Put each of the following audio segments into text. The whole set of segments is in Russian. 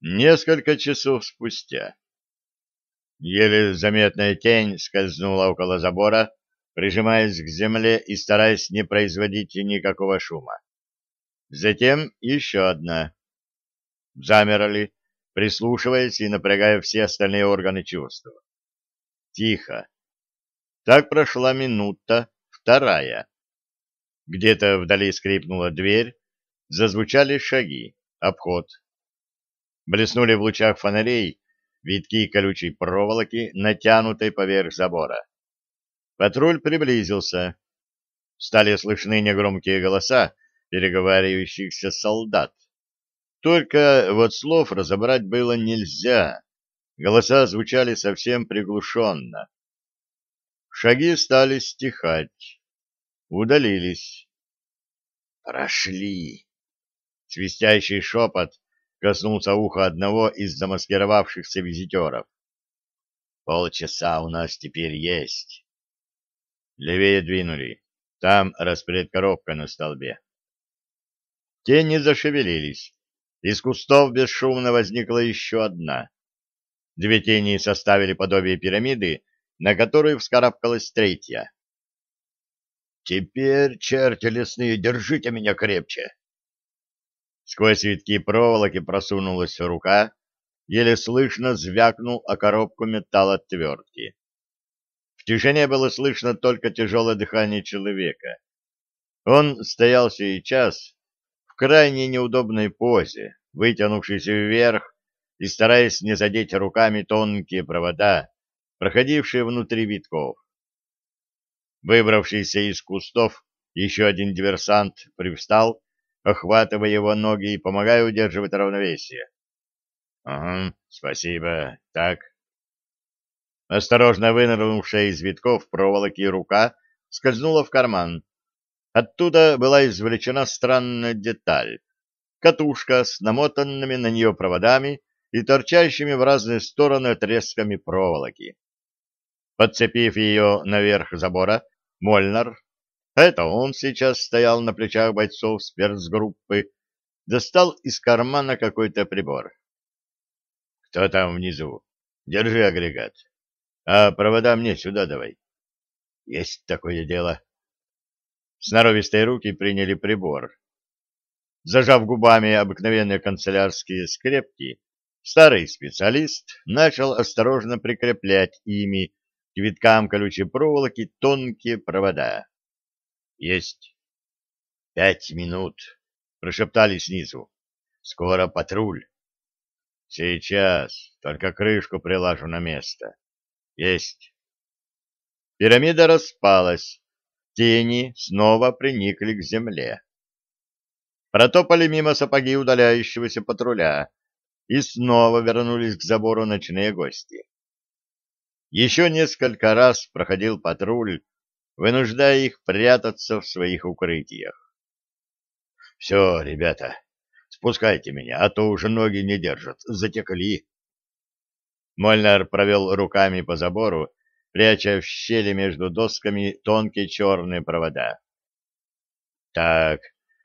Несколько часов спустя. Еле заметная тень скользнула около забора, прижимаясь к земле и стараясь не производить никакого шума. Затем еще одна. Замерли, прислушиваясь и напрягая все остальные органы чувств. Тихо. Так прошла минута, вторая. Где-то вдали скрипнула дверь, зазвучали шаги, обход. Блеснули в лучах фонарей витки колючей проволоки, натянутой поверх забора. Патруль приблизился. Стали слышны негромкие голоса переговаривающихся солдат. Только вот слов разобрать было нельзя. Голоса звучали совсем приглушенно. Шаги стали стихать. Удалились. «Прошли!» Свистящий шепот коснулся уха одного из замаскировавшихся визитеров. «Полчаса у нас теперь есть». Левее двинули. Там распред коробка на столбе. Тени зашевелились. Из кустов бесшумно возникла еще одна. Две тени составили подобие пирамиды, на которую вскарабкалась третья. «Теперь, черти лесные, держите меня крепче!» Сквозь витки проволоки просунулась рука, еле слышно звякнул о коробку металлотвертки. В тишине было слышно только тяжелое дыхание человека. Он стоял сейчас в крайне неудобной позе, вытянувшись вверх и стараясь не задеть руками тонкие провода, проходившие внутри витков. Выбравшийся из кустов, еще один диверсант привстал охватывая его ноги и помогая удерживать равновесие. — Ага, спасибо. Так. Осторожно вынырнувшая из витков проволоки рука скользнула в карман. Оттуда была извлечена странная деталь. Катушка с намотанными на нее проводами и торчащими в разные стороны отрезками проволоки. Подцепив ее наверх забора, Мольнар это он сейчас стоял на плечах бойцов спецгруппы, достал из кармана какой-то прибор. «Кто там внизу? Держи агрегат. А провода мне сюда давай». «Есть такое дело». Сноровистые руки приняли прибор. Зажав губами обыкновенные канцелярские скрепки, старый специалист начал осторожно прикреплять ими к виткам колючей проволоки тонкие провода. Есть. Пять минут, прошептали снизу. Скоро патруль. Сейчас, только крышку прилажу на место. Есть. Пирамида распалась. Тени снова приникли к земле. Протопали мимо сапоги удаляющегося патруля и снова вернулись к забору ночные гости. Еще несколько раз проходил патруль, вынуждая их прятаться в своих укрытиях. — Все, ребята, спускайте меня, а то уже ноги не держат, затекли. Мольнар провел руками по забору, пряча в щели между досками тонкие черные провода. — Так,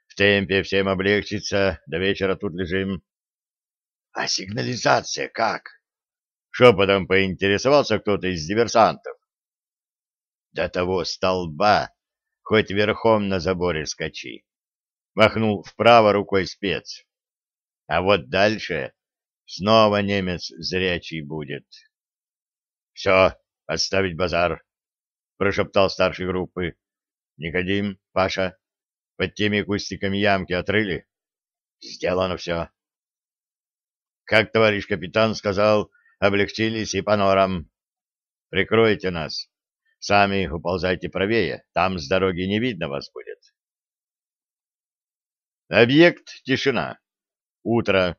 в темпе всем облегчится, до вечера тут лежим. — А сигнализация как? — шепотом поинтересовался кто-то из диверсантов до того столба, хоть верхом на заборе скачи. Махнул вправо рукой спец. А вот дальше снова немец зрячий будет. — Все, отставить базар, — прошептал старший группы. — Никодим, Паша, под теми кустиками ямки отрыли? — Сделано все. — Как товарищ капитан сказал, облегчились и по норам. Прикройте нас. Сами уползайте правее, там с дороги не видно вас будет. Объект тишина. Утро.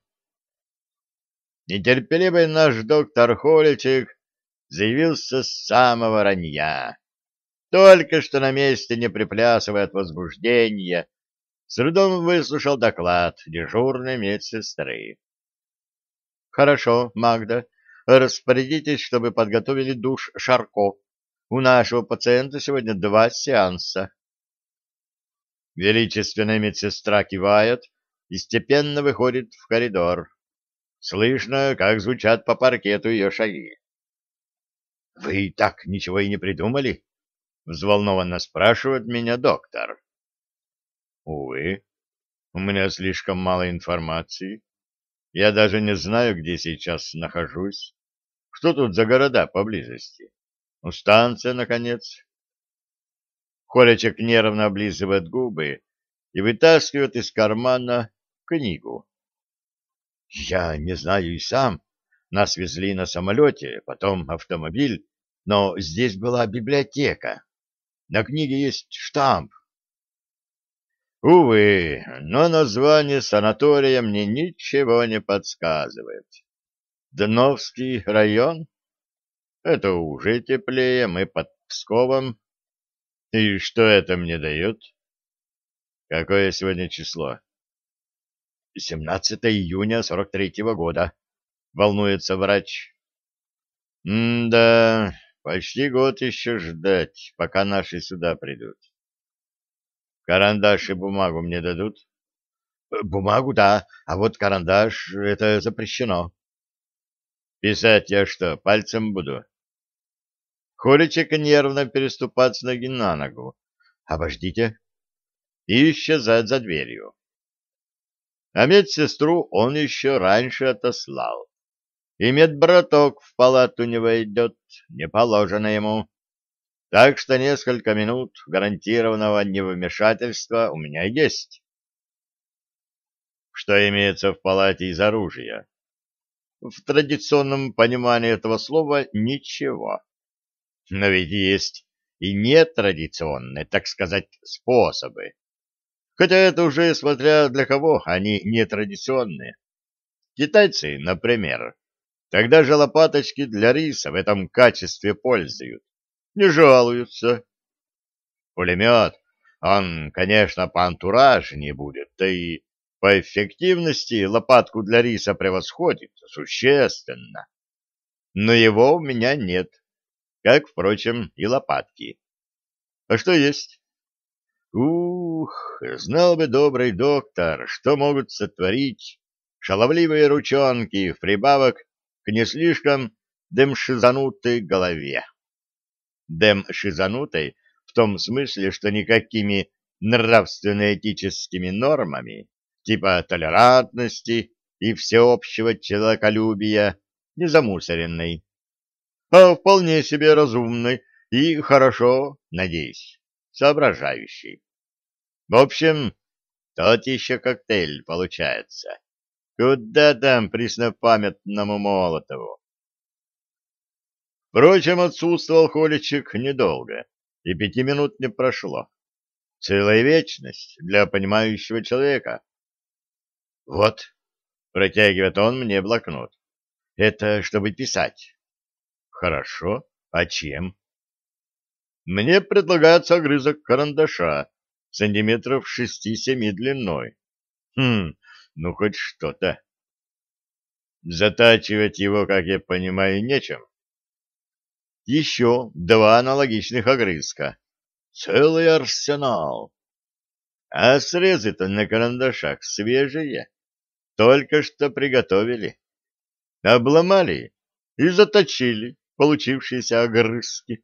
Нетерпеливый наш доктор Холичек заявился с самого ранья. Только что на месте, не приплясывая от возбуждения, с трудом выслушал доклад дежурной медсестры. — Хорошо, Магда, распорядитесь, чтобы подготовили душ Шарко у нашего пациента сегодня два сеанса. Величественная медсестра кивает и степенно выходит в коридор. Слышно, как звучат по паркету ее шаги. — Вы так ничего и не придумали? — взволнованно спрашивает меня доктор. — Увы, у меня слишком мало информации. Я даже не знаю, где сейчас нахожусь. Что тут за города поблизости? Ну, станция, наконец. Колечек нервно облизывает губы и вытаскивает из кармана книгу. Я не знаю и сам. Нас везли на самолете, потом автомобиль, но здесь была библиотека. На книге есть штамп. Увы, но название санатория мне ничего не подсказывает. Дновский район? Это уже теплее, мы под Псковом. И что это мне дает? Какое сегодня число? 17 июня 43-го года. Волнуется врач. М-да, почти год еще ждать, пока наши сюда придут. Карандаш и бумагу мне дадут? Бумагу, да, а вот карандаш — это запрещено. Писать я что, пальцем буду? Холичек нервно переступать с ноги на ногу. Обождите. И исчезать за дверью. А медсестру он еще раньше отослал. И медбраток в палату не войдет, не положено ему. Так что несколько минут гарантированного невмешательства у меня есть. Что имеется в палате из оружия? в традиционном понимании этого слова ничего. Но ведь есть и нетрадиционные, так сказать, способы. Хотя это уже смотря для кого они нетрадиционные. Китайцы, например, тогда же лопаточки для риса в этом качестве пользуют. Не жалуются. Пулемет, он, конечно, по антуражу не будет, да и по эффективности лопатку для риса превосходит существенно. Но его у меня нет, как, впрочем, и лопатки. А что есть? Ух, знал бы добрый доктор, что могут сотворить шаловливые ручонки в прибавок к не слишком демшизанутой голове. Демшизанутой в том смысле, что никакими нравственно-этическими нормами типа толерантности и всеобщего человеколюбия, не замусоренной, а вполне себе разумной и хорошо, надеюсь, соображающей. В общем, тот еще коктейль получается. Куда там преснопамятному Молотову? Впрочем, отсутствовал Холичек недолго, и пяти минут не прошло. Целая вечность для понимающего человека. Вот, протягивает он мне блокнот. Это чтобы писать. Хорошо. А чем? Мне предлагается огрызок карандаша сантиметров шести-семи длиной. Хм, ну хоть что-то. Затачивать его, как я понимаю, нечем. Еще два аналогичных огрызка. Целый арсенал. А срезы-то на карандашах свежие. Только что приготовили. Обломали и заточили получившиеся огрызки.